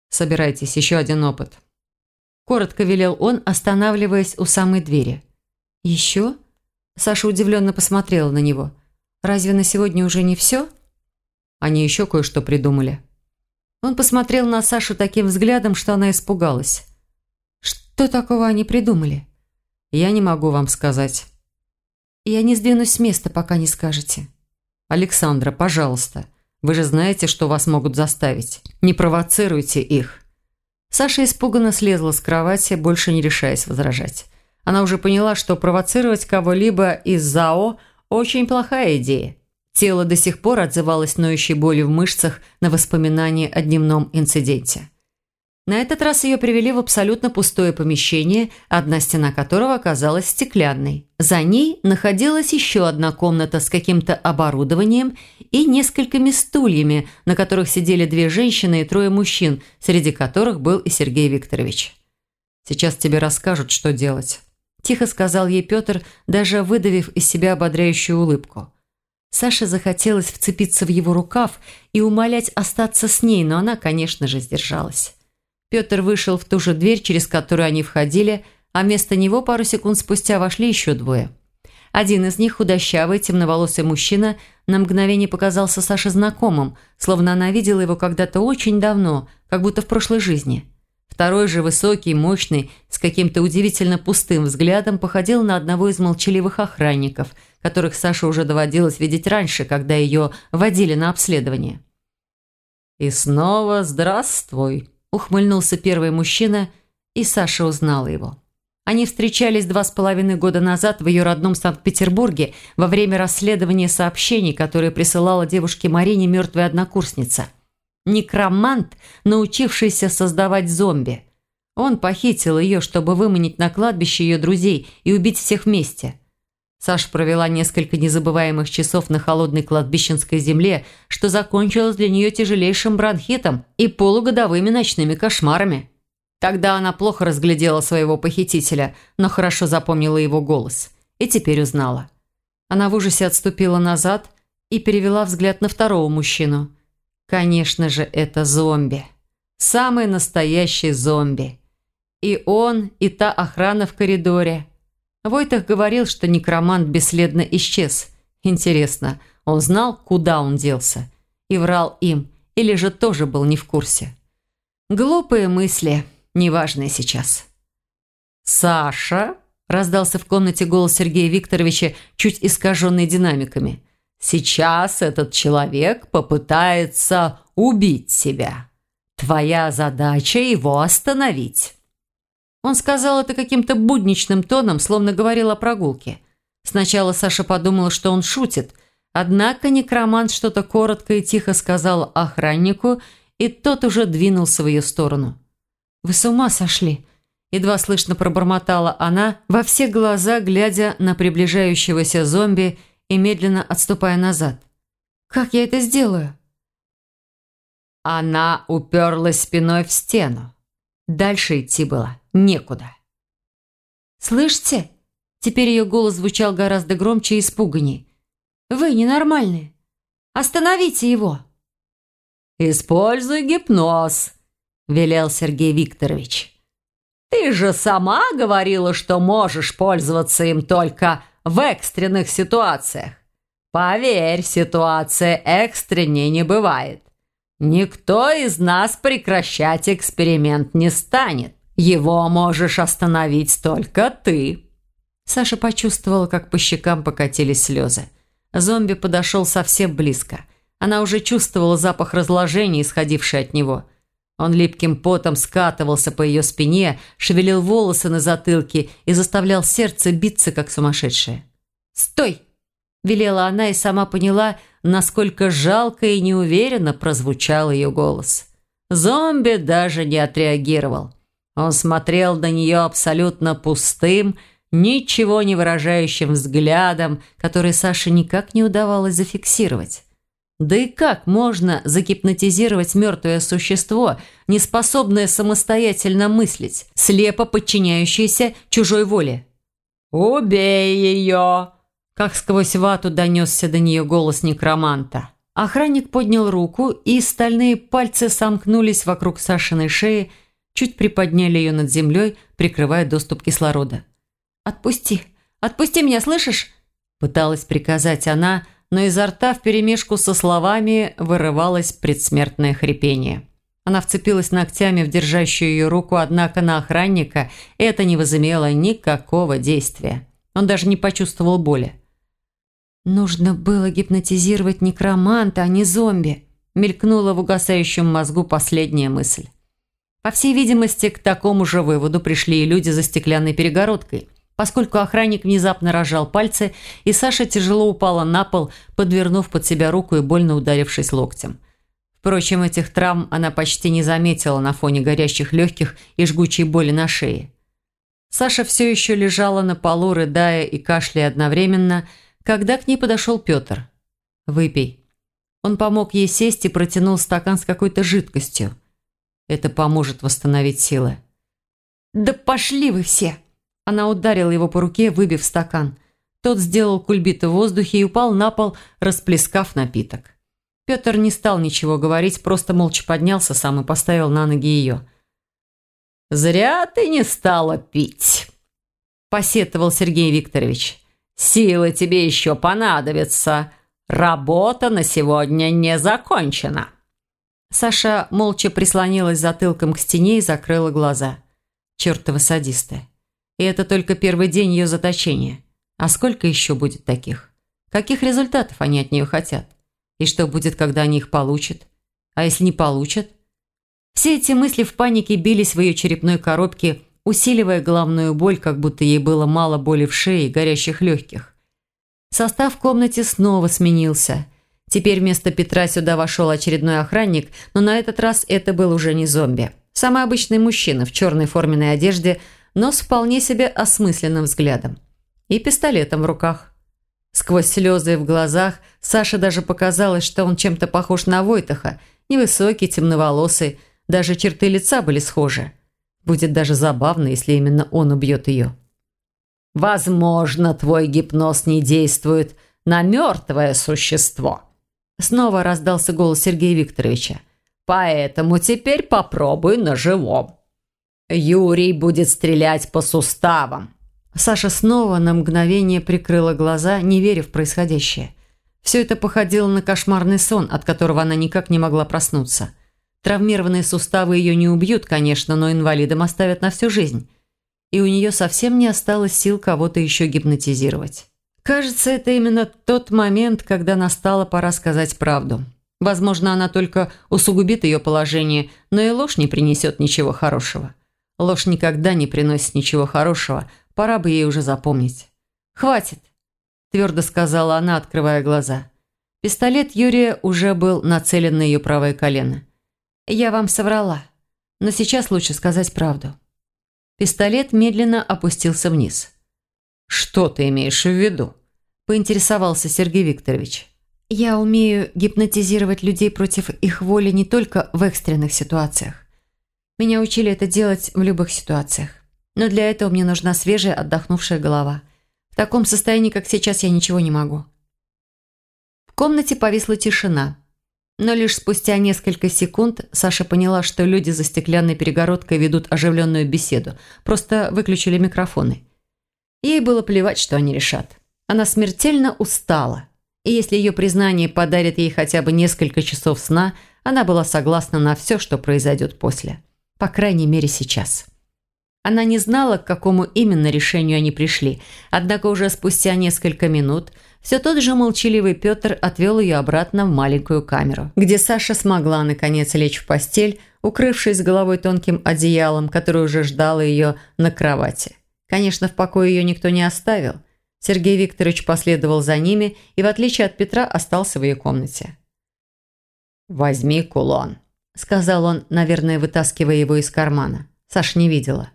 [SPEAKER 1] «Собирайтесь, еще один опыт». Коротко велел он, останавливаясь у самой двери. «Еще?» Саша удивленно посмотрела на него. «Разве на сегодня уже не все?» «Они еще кое-что придумали». Он посмотрел на Сашу таким взглядом, что она испугалась. «Что такого они придумали?» «Я не могу вам сказать». «Я не сдвинусь с места, пока не скажете». «Александра, пожалуйста, вы же знаете, что вас могут заставить. Не провоцируйте их». Саша испуганно слезла с кровати, больше не решаясь возражать. Она уже поняла, что провоцировать кого-либо из ЗАО – очень плохая идея. Тело до сих пор отзывалось ноющей болью в мышцах на воспоминания о дневном инциденте.
[SPEAKER 2] На этот раз ее привели в абсолютно пустое помещение, одна стена которого оказалась стеклянной. За ней находилась еще одна комната с каким-то оборудованием и несколькими стульями, на которых сидели две женщины и трое мужчин, среди которых был и Сергей Викторович. «Сейчас тебе расскажут, что делать», – тихо сказал ей Петр, даже выдавив из себя ободряющую улыбку. Саше захотелось вцепиться в его рукав и умолять остаться с ней, но она, конечно же, сдержалась. Петр вышел в ту же дверь, через которую они входили, а вместо него пару секунд спустя вошли еще двое. Один из них, худощавый, темноволосый мужчина, на мгновение показался Саше знакомым, словно она видела его когда-то очень давно, как будто в прошлой жизни. Второй же, высокий, мощный, с каким-то удивительно пустым взглядом, походил на одного из молчаливых охранников, которых Саше уже доводилось видеть раньше, когда ее водили на обследование. «И снова здравствуй», ухмыльнулся первый мужчина, и Саша узнала его. Они встречались два с половиной года назад в ее родном Санкт-Петербурге во время расследования сообщений, которые присылала девушке Марине мертвая однокурсница. Некромант, научившийся создавать зомби. Он похитил ее, чтобы выманить на кладбище ее друзей и убить всех вместе – Саша провела несколько незабываемых часов на холодной кладбищенской земле, что закончилось для нее тяжелейшим бронхитом и полугодовыми ночными кошмарами. Тогда она плохо разглядела своего похитителя, но хорошо запомнила его голос. И теперь узнала. Она в ужасе отступила назад и перевела взгляд на второго мужчину. Конечно же, это зомби. Самый настоящий зомби. И он, и та охрана в коридоре – Войтах говорил, что некромант бесследно исчез. Интересно, он знал, куда он делся? И врал им, или же тоже был не в курсе? Глупые мысли, неважные сейчас. «Саша?» – раздался в комнате голос Сергея Викторовича, чуть искаженный динамиками. «Сейчас этот человек попытается убить себя. Твоя задача его остановить». Он сказал это каким-то будничным тоном, словно говорил о прогулке. Сначала Саша подумала, что он шутит, однако некромант что-то коротко и тихо сказал охраннику, и тот уже двинулся в ее сторону. «Вы с ума сошли?» Едва слышно пробормотала она, во все глаза глядя на приближающегося зомби и медленно отступая назад. «Как я это сделаю?» Она уперлась спиной в стену. Дальше идти было некуда. «Слышите?» Теперь ее голос звучал гораздо громче и испуганней. «Вы ненормальные. Остановите его!»
[SPEAKER 3] «Используй гипноз», – велел Сергей Викторович. «Ты же сама говорила, что можешь пользоваться им только в экстренных ситуациях. Поверь, ситуация экстренней не бывает. Никто из нас прекращать эксперимент не станет. Его можешь остановить только ты».
[SPEAKER 2] Саша почувствовала, как по щекам покатились слезы. Зомби подошел совсем близко. Она уже чувствовала запах разложения, исходивший от него. Он липким потом скатывался по ее спине, шевелил волосы на затылке и заставлял сердце биться, как сумасшедшее. «Стой!» – велела она и сама поняла, насколько жалко и неуверенно прозвучал ее голос. Зомби даже не отреагировал. Он смотрел на нее абсолютно пустым, ничего не выражающим взглядом, который Саше никак не удавалось зафиксировать. Да и как можно загипнотизировать мертвое существо, не способное самостоятельно мыслить, слепо подчиняющееся чужой воле?
[SPEAKER 3] «Убей ее!»
[SPEAKER 2] Как сквозь вату донесся до нее голос некроманта. Охранник поднял руку, и стальные пальцы сомкнулись вокруг Сашиной шеи, чуть приподняли ее над землей, прикрывая доступ кислорода. «Отпусти! Отпусти меня, слышишь?» Пыталась приказать она, но изо рта вперемешку со словами вырывалось предсмертное хрипение. Она вцепилась ногтями в держащую ее руку, однако на охранника это не возымело никакого действия. Он даже не почувствовал боли. «Нужно было гипнотизировать некроманта, а не зомби», мелькнула в угасающем мозгу последняя мысль. По всей видимости, к такому же выводу пришли и люди за стеклянной перегородкой, поскольку охранник внезапно рожал пальцы, и Саша тяжело упала на пол, подвернув под себя руку и больно ударившись локтем. Впрочем, этих травм она почти не заметила на фоне горящих легких и жгучей боли на шее. Саша все еще лежала на полу, рыдая и кашляя одновременно, когда к ней подошел Петр. «Выпей». Он помог ей сесть и протянул стакан с какой-то жидкостью. Это поможет восстановить силы. «Да пошли вы все!» Она ударила его по руке, выбив стакан. Тот сделал кульбиты в воздухе и упал на пол, расплескав напиток. Петр не стал ничего говорить, просто молча поднялся сам и поставил на ноги ее.
[SPEAKER 3] «Зря ты не стала пить», – посетовал Сергей Викторович. «Силы тебе еще понадобятся. Работа на сегодня не закончена».
[SPEAKER 2] Саша молча прислонилась затылком к стене и закрыла глаза. Чертовы садисты. И это только первый день ее заточения. А сколько еще будет таких? Каких результатов они от нее хотят? И что будет, когда они их получат? А если не получат? Все эти мысли в панике бились в ее черепной коробке, усиливая головную боль, как будто ей было мало боли в шее и горящих легких. Состав в комнате снова сменился. Теперь вместо Петра сюда вошел очередной охранник, но на этот раз это был уже не зомби. Самый обычный мужчина в черной форменной одежде, но с вполне себе осмысленным взглядом. И пистолетом в руках. Сквозь слезы в глазах Саше даже показалось, что он чем-то похож на Войтаха. Невысокий, темноволосый, даже черты лица были схожи. Будет даже забавно, если именно он убьет ее.
[SPEAKER 3] «Возможно, твой гипноз не действует на мертвое существо», снова раздался голос Сергея Викторовича. «Поэтому теперь попробуй на живом. Юрий будет стрелять по суставам.
[SPEAKER 2] Саша снова на мгновение прикрыла глаза, не веря в происходящее. Все это походило на кошмарный сон, от которого она никак не могла проснуться. Травмированные суставы ее не убьют, конечно, но инвалидом оставят на всю жизнь. И у нее совсем не осталось сил кого-то еще гипнотизировать. Кажется, это именно тот момент, когда настала пора сказать правду. Возможно, она только усугубит ее положение, но и ложь не принесет ничего хорошего. Ложь никогда не приносит ничего хорошего – Пора бы ей уже запомнить. «Хватит», – твердо сказала она, открывая глаза. Пистолет Юрия уже был нацелен на ее правое колено. «Я вам соврала, но сейчас лучше сказать правду». Пистолет медленно опустился вниз.
[SPEAKER 3] «Что ты имеешь в виду?»
[SPEAKER 2] – поинтересовался Сергей Викторович. «Я умею гипнотизировать людей против их воли не только в экстренных ситуациях. Меня учили это делать в любых ситуациях. Но для этого мне нужна свежая, отдохнувшая голова. В таком состоянии, как сейчас, я ничего не могу. В комнате повисла тишина. Но лишь спустя несколько секунд Саша поняла, что люди за стеклянной перегородкой ведут оживленную беседу. Просто выключили микрофоны. Ей было плевать, что они решат. Она смертельно устала. И если ее признание подарит ей хотя бы несколько часов сна, она была согласна на все, что произойдет после. По крайней мере, сейчас. Она не знала, к какому именно решению они пришли, однако уже спустя несколько минут все тот же молчаливый Петр отвел ее обратно в маленькую камеру, где Саша смогла наконец лечь в постель, укрывшись головой тонким одеялом, которое уже ждало ее на кровати. Конечно, в покое ее никто не оставил. Сергей Викторович последовал за ними и, в отличие от Петра, остался в ее комнате.
[SPEAKER 3] «Возьми кулон», – сказал он, наверное, вытаскивая его из кармана. Саша не видела.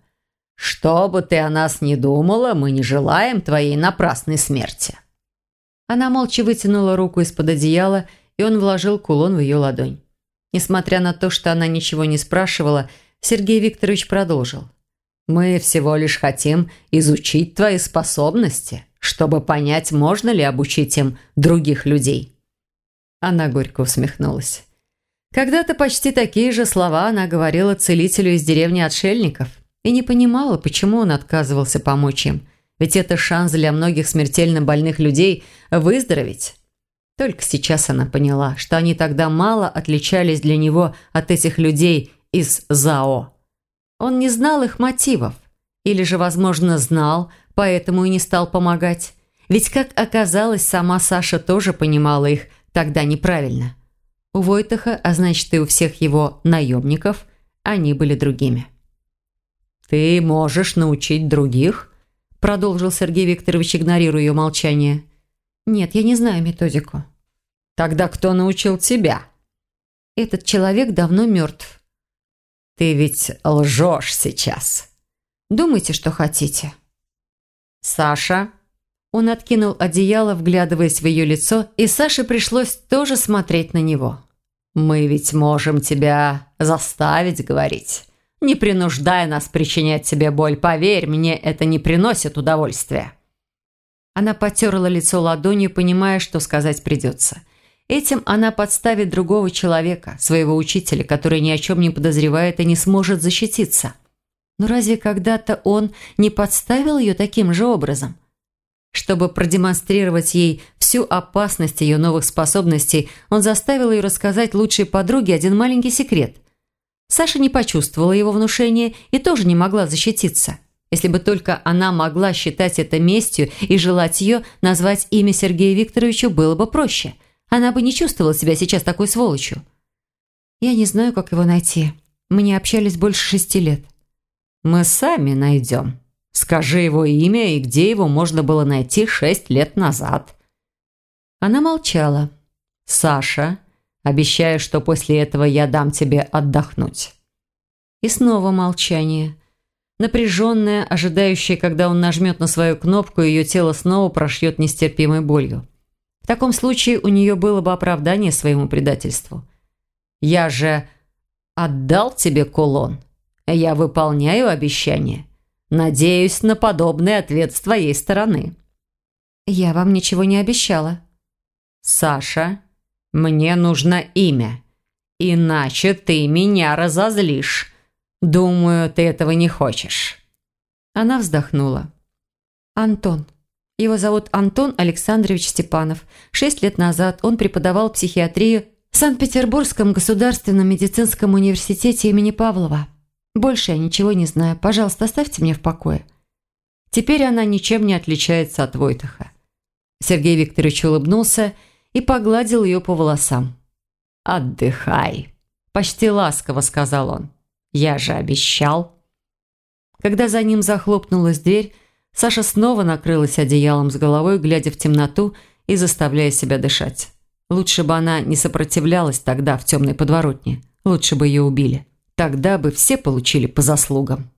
[SPEAKER 3] «Что бы ты о нас ни думала, мы не желаем твоей напрасной смерти».
[SPEAKER 2] Она молча вытянула руку из-под одеяла, и он вложил кулон в ее ладонь. Несмотря на то, что она ничего не спрашивала, Сергей Викторович продолжил.
[SPEAKER 3] «Мы всего лишь хотим изучить твои способности, чтобы понять, можно ли обучить им других людей».
[SPEAKER 2] Она горько усмехнулась. Когда-то почти такие же слова она говорила целителю из деревни отшельников и не понимала, почему он отказывался помочь им. Ведь это шанс для многих смертельно больных людей выздороветь. Только сейчас она поняла, что они тогда мало отличались для него от этих людей из ЗАО. Он не знал их мотивов. Или же, возможно, знал, поэтому и не стал помогать. Ведь, как оказалось, сама Саша тоже понимала их тогда неправильно. У Войтаха, а значит и у всех его наемников, они были другими.
[SPEAKER 3] «Ты можешь научить других?» Продолжил Сергей Викторович, игнорируя ее молчание.
[SPEAKER 2] «Нет, я не знаю методику».
[SPEAKER 3] «Тогда кто научил тебя?»
[SPEAKER 2] Этот человек давно мертв.
[SPEAKER 3] Ты ведь лжешь сейчас.
[SPEAKER 2] Думайте, что хотите.
[SPEAKER 3] Саша.
[SPEAKER 2] Он откинул одеяло, вглядываясь в ее лицо, и Саше пришлось тоже смотреть на него.
[SPEAKER 3] «Мы ведь можем тебя заставить говорить, не принуждая нас причинять тебе боль. Поверь, мне это не приносит удовольствия».
[SPEAKER 2] Она потерла лицо ладонью, понимая, что сказать придется. Этим она подставит другого человека, своего учителя, который ни о чем не подозревает и не сможет защититься. Но разве когда-то он не подставил ее таким же образом? Чтобы продемонстрировать ей всю опасность ее новых способностей, он заставил ее рассказать лучшей подруге один маленький секрет. Саша не почувствовала его внушения и тоже не могла защититься. Если бы только она могла считать это местью и желать ее, назвать имя Сергея Викторовича было бы проще. Она бы не чувствовала себя сейчас такой сволочью. «Я не знаю, как его найти. Мы не общались больше шести лет».
[SPEAKER 3] «Мы сами найдем», Скажи его имя и где его можно было найти шесть лет назад».
[SPEAKER 2] Она молчала.
[SPEAKER 3] «Саша, обещаю, что после этого я дам тебе отдохнуть».
[SPEAKER 2] И снова молчание. Напряженное, ожидающее, когда он нажмет на свою кнопку, ее тело снова прошьет нестерпимой болью. В таком случае у нее было бы оправдание своему предательству.
[SPEAKER 3] «Я же отдал тебе кулон. Я выполняю обещание. Надеюсь на подобный ответ с твоей стороны».
[SPEAKER 2] «Я вам ничего не обещала».
[SPEAKER 3] «Саша, мне нужно имя. Иначе ты меня разозлишь. Думаю, ты этого не хочешь».
[SPEAKER 2] Она вздохнула. «Антон. Его зовут Антон Александрович Степанов. Шесть лет назад он преподавал психиатрию в Санкт-Петербургском государственном медицинском университете имени Павлова. Больше я ничего не знаю. Пожалуйста, оставьте меня в покое». Теперь она ничем не отличается от Войтаха. Сергей Викторович улыбнулся и погладил ее по волосам.
[SPEAKER 3] «Отдыхай», – почти ласково сказал он. «Я же обещал».
[SPEAKER 2] Когда за ним захлопнулась дверь, Саша снова накрылась одеялом с головой, глядя в темноту и заставляя себя дышать. Лучше бы она не сопротивлялась тогда в темной подворотне. Лучше бы ее убили. Тогда бы все получили по заслугам.